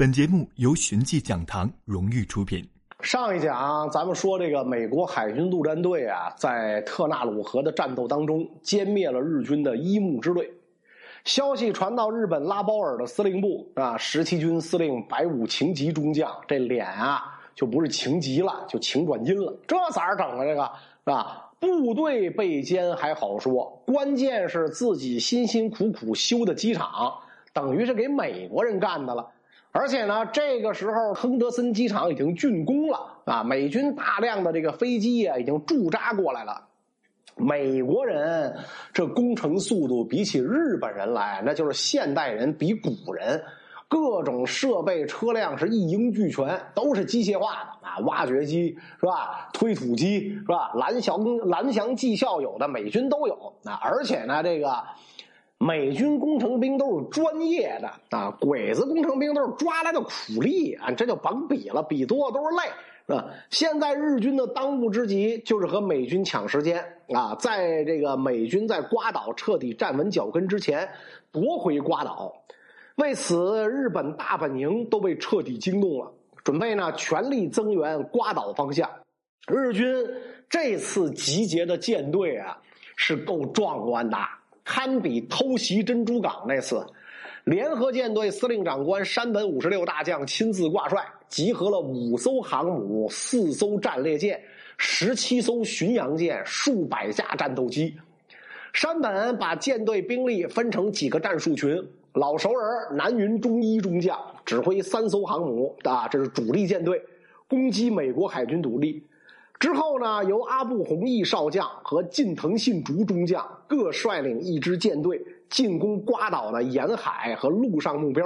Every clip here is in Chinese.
本节目由寻迹讲堂荣誉出品。上一讲咱们说，这个美国海军陆战队啊，在特纳鲁河的战斗当中歼灭了日军的一木支队。消息传到日本拉包尔的司令部啊，十七军司令白武晴吉中将，这脸啊就不是晴吉了，就晴转阴了。这咋整啊？这个啊，部队被歼还好说，关键是自己辛辛苦苦修的机场，等于是给美国人干的了。而且呢，这个时候亨德森机场已经竣工了啊，美军大量的这个飞机啊已经驻扎过来了。美国人这工程速度比起日本人来，那就是现代人比古人，各种设备车辆是一应俱全，都是机械化的啊，挖掘机是吧，推土机是吧，蓝翔蓝翔技校有的美军都有啊，而且呢这个。美军工程兵都是专业的啊，鬼子工程兵都是抓来的苦力啊，这就甭比了，比多了都是泪，是吧？现在日军的当务之急就是和美军抢时间啊，在这个美军在瓜岛彻底站稳脚跟之前夺回瓜岛。为此，日本大本营都被彻底惊动了，准备呢全力增援瓜岛方向。日军这次集结的舰队啊，是够壮观的。堪比偷袭珍珠港那次，联合舰队司令长官山本五十六大将亲自挂帅，集合了五艘航母、四艘战列舰、十七艘巡洋舰、数百架战斗机。山本把舰队兵力分成几个战术群，老熟人南云忠一中将指挥三艘航母，啊，这是主力舰队，攻击美国海军主力。之后呢，由阿部弘毅少将和近藤信竹中将各率领一支舰队进攻瓜岛的沿海和陆上目标，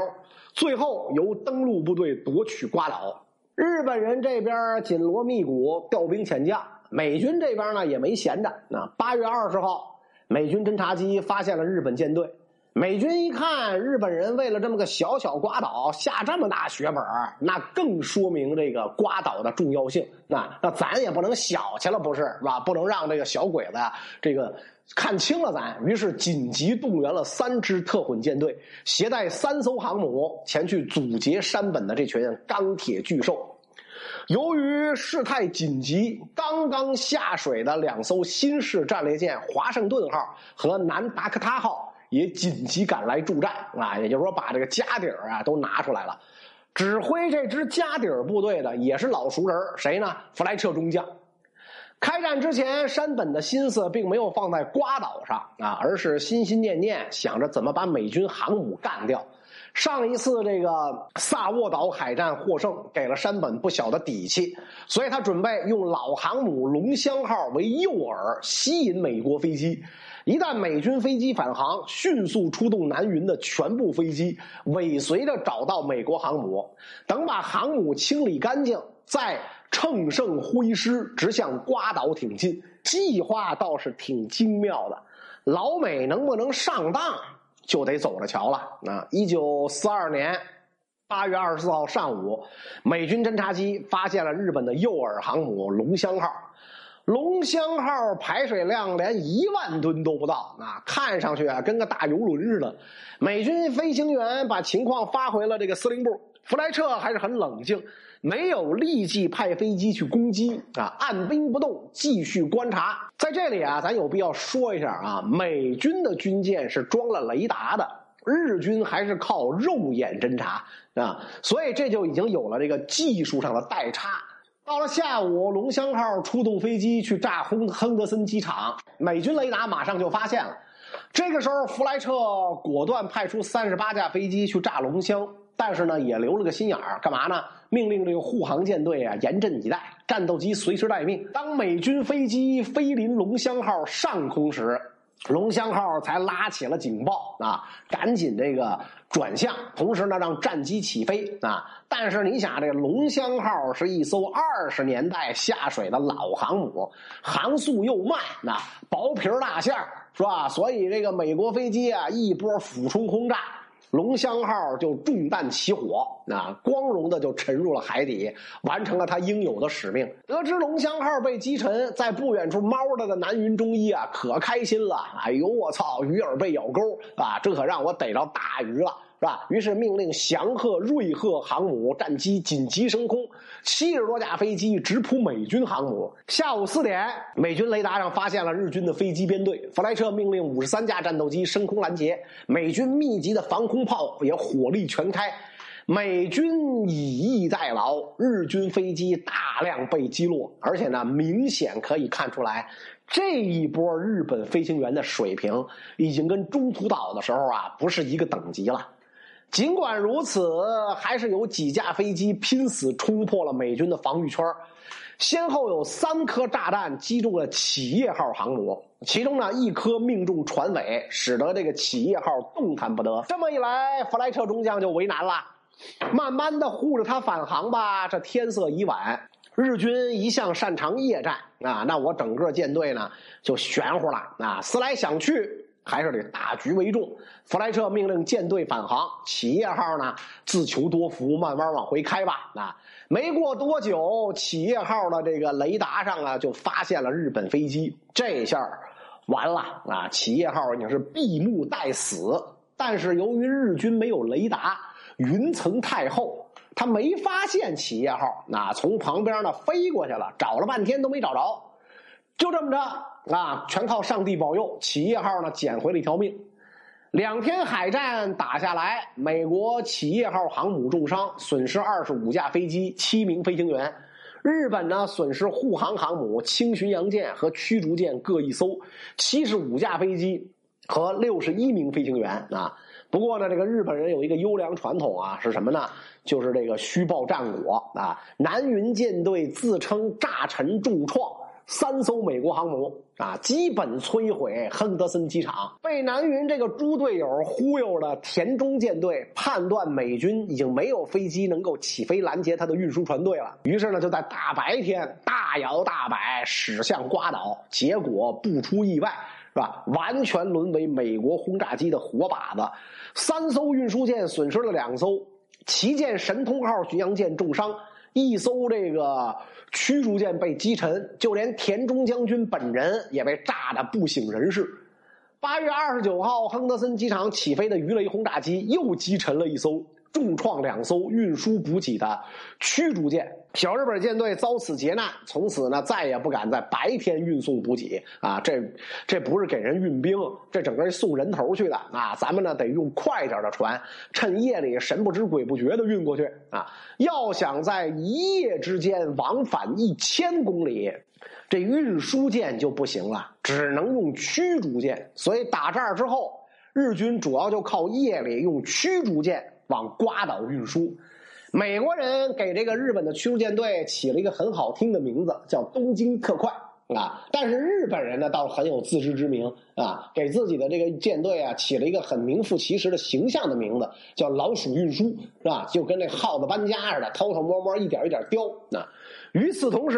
最后由登陆部队夺取瓜岛。日本人这边紧锣密鼓调兵遣将，美军这边呢也没闲着。那八月二十号，美军侦察机发现了日本舰队。美军一看，日本人为了这么个小小瓜岛下这么大血本那更说明这个瓜岛的重要性。那那咱也不能小气了，不是是吧？不能让这个小鬼子这个看清了咱。于是紧急动员了三支特混舰队，携带三艘航母前去阻截山本的这群钢铁巨兽。由于事态紧急，刚刚下水的两艘新式战列舰“华盛顿号”和“南达科他号”。也紧急赶来助战啊！也就是说，把这个家底儿啊都拿出来了。指挥这支家底儿部队的也是老熟人，谁呢？弗莱彻中将。开战之前，山本的心思并没有放在瓜岛上啊，而是心心念念想着怎么把美军航母干掉。上一次这个萨沃岛海战获胜，给了山本不小的底气，所以他准备用老航母“龙香号”为诱饵，吸引美国飞机。一旦美军飞机返航，迅速出动南云的全部飞机，尾随着找到美国航母。等把航母清理干净，再乘胜挥师，直向瓜岛挺进。计划倒是挺精妙的，老美能不能上当，就得走着瞧了。啊，一九四二年八月二十四号上午，美军侦察机发现了日本的诱饵航母“龙香号”。龙香号排水量连一万吨都不到，啊，看上去啊跟个大游轮似的。美军飞行员把情况发回了这个司令部，弗莱彻还是很冷静，没有立即派飞机去攻击，啊，按兵不动，继续观察。在这里啊，咱有必要说一下啊，美军的军舰是装了雷达的，日军还是靠肉眼侦察啊，所以这就已经有了这个技术上的代差。到了下午，龙香号出动飞机去炸亨亨德森机场，美军雷达马上就发现了。这个时候，弗莱彻果断派出三十八架飞机去炸龙香，但是呢，也留了个心眼儿，干嘛呢？命令这个护航舰队啊严阵以待，战斗机随时待命。当美军飞机飞临龙香号上空时，龙香号才拉起了警报啊，赶紧这个转向，同时呢让战机起飞啊。但是你想，这龙香号是一艘二十年代下水的老航母，航速又慢，那薄皮儿大馅儿是吧？所以这个美国飞机啊一波俯冲轰炸。龙香号就中弹起火，啊，光荣的就沉入了海底，完成了他应有的使命。得知龙香号被击沉，在不远处猫着的南云中医啊，可开心了。哎呦，我操，鱼饵被咬钩啊，这可让我逮着大鱼了，是吧？于是命令翔鹤、瑞鹤航母战机紧急升空，七十多架飞机直扑美军航母。下午四点，美军雷达上发现了日军的飞机编队，弗莱彻命令五十三架战斗机升空拦截，美军密集的防空炮也火力全开。美军以逸待劳，日军飞机大量被击落，而且呢，明显可以看出来，这一波日本飞行员的水平已经跟中途岛的时候啊不是一个等级了。尽管如此，还是有几架飞机拼死冲破了美军的防御圈，先后有三颗炸弹击中了企业号航母，其中呢一颗命中船尾，使得这个企业号动弹不得。这么一来，弗莱彻中将就为难了。慢慢的护着他返航吧，这天色已晚。日军一向擅长夜战啊，那我整个舰队呢就玄乎了啊。思来想去，还是得大局为重。弗莱彻命令舰队返航，企业号呢自求多福，慢慢往回开吧。啊，没过多久，企业号的这个雷达上啊就发现了日本飞机，这下完了啊！企业号已经是闭目待死。但是由于日军没有雷达。云层太厚，他没发现企业号，那从旁边呢飞过去了，找了半天都没找着，就这么着啊，全靠上帝保佑，企业号呢捡回了一条命。两天海战打下来，美国企业号航母重伤，损失二十五架飞机、七名飞行员；日本呢损失护航航母、轻巡洋舰和驱逐舰各一艘，七十五架飞机和六十一名飞行员啊。不过呢，这个日本人有一个优良传统啊，是什么呢？就是这个虚报战果啊。南云舰队自称炸沉重创三艘美国航母啊，基本摧毁亨德森机场。被南云这个猪队友忽悠的田中舰队判断美军已经没有飞机能够起飞拦截他的运输船队了，于是呢就在大白天大摇大摆驶向瓜岛，结果不出意外。是吧？完全沦为美国轰炸机的活靶子。三艘运输舰损失了两艘，旗舰神通号巡洋舰重伤，一艘这个驱逐舰被击沉，就连田中将军本人也被炸得不省人事。八月二十九号，亨德森机场起飞的鱼雷轰炸机又击沉了一艘。重创两艘运输补给的驱逐舰，小日本舰队遭此劫难，从此呢再也不敢在白天运送补给啊！这这不是给人运兵，这整个送人头去的啊！咱们呢得用快点的船，趁夜里神不知鬼不觉的运过去啊！要想在一夜之间往返一千公里，这运输舰就不行了，只能用驱逐舰。所以打这儿之后，日军主要就靠夜里用驱逐舰。往瓜岛运输，美国人给这个日本的驱逐舰队起了一个很好听的名字，叫“东京特快”啊。但是日本人呢，倒很有自知之明啊，给自己的这个舰队啊起了一个很名副其实的形象的名字，叫“老鼠运输”，是吧？就跟那耗子搬家似的，偷偷摸摸，一点一点叼啊。与此同时，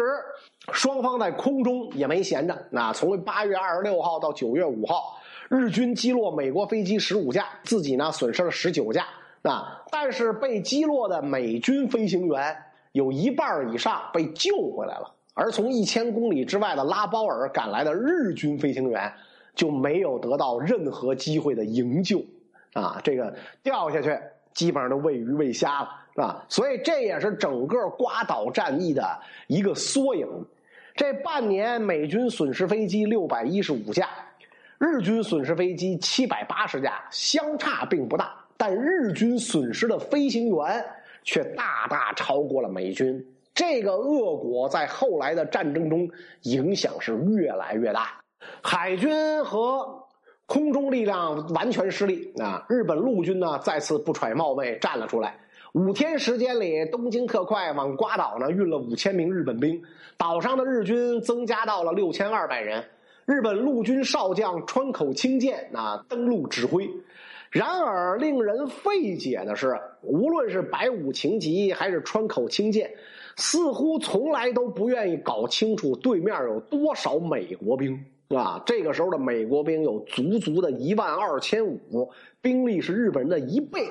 双方在空中也没闲着。那从八月二十六号到九月五号，日军击落美国飞机十五架，自己呢损失了十九架。啊！但是被击落的美军飞行员有一半以上被救回来了，而从一千公里之外的拉包尔赶来的日军飞行员就没有得到任何机会的营救，啊，这个掉下去基本上都喂鱼喂虾了，是吧？所以这也是整个瓜岛战役的一个缩影。这半年美军损失飞机六百一十五架，日军损失飞机七百八十架，相差并不大。但日军损失的飞行员却大大超过了美军，这个恶果在后来的战争中影响是越来越大。海军和空中力量完全失利啊！日本陆军呢再次不揣冒昧站了出来。五天时间里，东京特快往瓜岛呢运了五千名日本兵，岛上的日军增加到了六千二百人。日本陆军少将川口清健啊登陆指挥。然而，令人费解的是，无论是白武晴吉还是川口清健，似乎从来都不愿意搞清楚对面有多少美国兵啊！这个时候的美国兵有足足的一万二千五，兵力是日本人的一倍。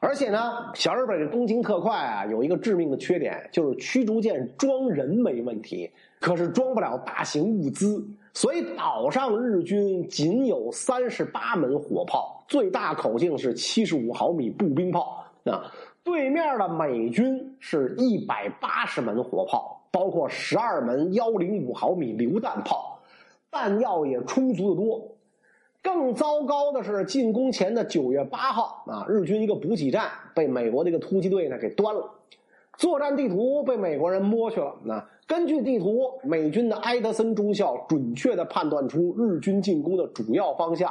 而且呢，小日本的东京特快啊，有一个致命的缺点，就是驱逐舰装人没问题，可是装不了大型物资，所以岛上日军仅有三十八门火炮。最大口径是七十五毫米步兵炮啊。对面的美军是一百八十门火炮，包括十二门幺零五毫米榴弹炮，弹药也充足的多。更糟糕的是，进攻前的九月八号啊，日军一个补给站被美国的一个突击队呢给端了，作战地图被美国人摸去了。那根据地图，美军的埃德森中校准确的判断出日军进攻的主要方向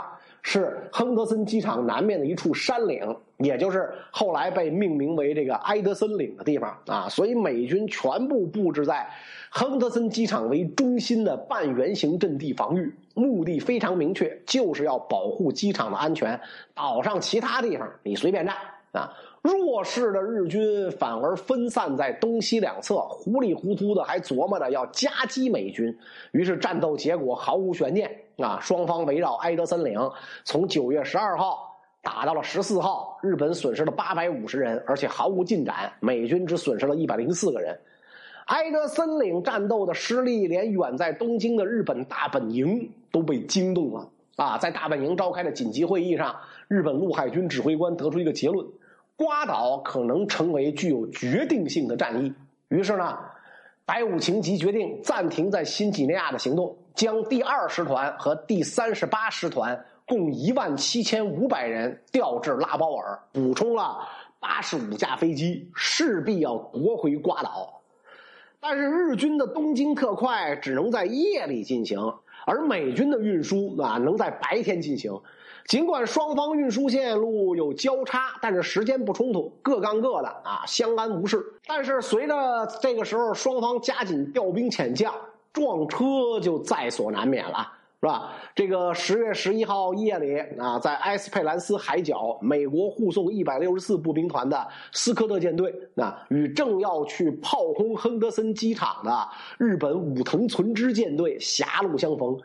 是亨德森机场南面的一处山岭，也就是后来被命名为这个埃德森岭的地方啊。所以美军全部布置在亨德森机场为中心的半圆形阵地防御。目的非常明确，就是要保护机场的安全。岛上其他地方你随便站啊！弱势的日军反而分散在东西两侧，糊里糊涂的还琢磨着要夹击美军。于是战斗结果毫无悬念啊！双方围绕埃德森岭，从九月十二号打到了十四号，日本损失了八百五十人，而且毫无进展。美军只损失了一百零四个人。埃德森岭战斗的失利，连远在东京的日本大本营都被惊动了啊！在大本营召开的紧急会议上，日本陆海军指挥官得出一个结论：瓜岛可能成为具有决定性的战役。于是呢，白武晴吉决定暂停在新几内亚的行动，将第二师团和第三十八师团共一万七千五百人调至拉包尔，补充了八十五架飞机，势必要夺回瓜岛。但是日军的东京特快只能在夜里进行，而美军的运输啊能在白天进行。尽管双方运输线路有交叉，但是时间不冲突，各干各的啊，相安无事。但是随着这个时候双方加紧调兵遣将，撞车就在所难免了。是吧？这个十月十一号夜里啊，在埃斯佩兰斯海角，美国护送一百六十四步兵团的斯科特舰队啊，与正要去炮轰亨德森机场的日本武藤存之舰队狭路相逢。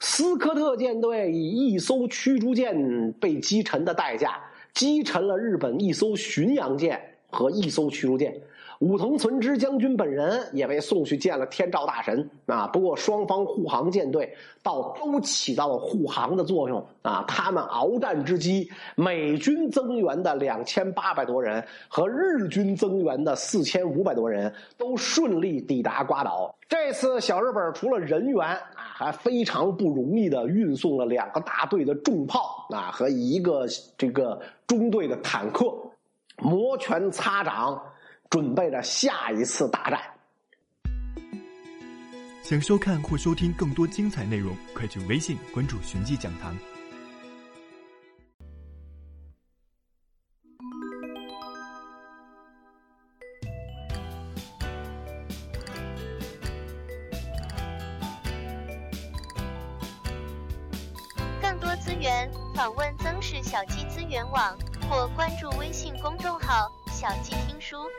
斯科特舰队以一艘驱逐舰被击沉的代价，击沉了日本一艘巡洋舰和一艘驱逐舰。武藤存之将军本人也被送去见了天照大神啊！不过双方护航舰队倒都起到了护航的作用啊！他们鏖战之机，美军增援的两千八百多人和日军增援的四千五百多人都顺利抵达瓜岛。这次小日本除了人员啊，还非常不容易的运送了两个大队的重炮啊和一个这个中队的坦克，摩拳擦掌。准备着下一次大战。想收看或收听更多精彩内容，快去微信关注“寻迹讲堂”。更多资源访问曾氏小鸡资源网或关注微信公众号。小鸡听书。